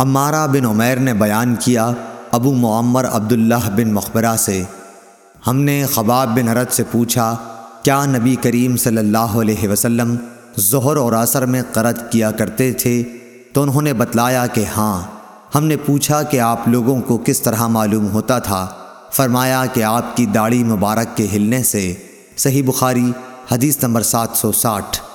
امارہ بن عمیر نے بیان کیا ابو معمر عبداللہ بن مخبرہ سے۔ ہم نے خباب بن حرت سے پوچھا، کیا نبی کریم صلی اللہ علیہ وسلم ظہر اور عصر میں قرض کیا کرتے تھے؟ تو انہوں نے بتلایا کہ ہاں۔ ہم نے پوچھا کہ آپ لوگوں کو کس طرح معلوم ہوتا تھا؟ فرمایا کہ آپ کی داڑھی مبارک کے ہلنے سے۔ صحیح بخاری، حدیث نمبر سات سو ساٹھ۔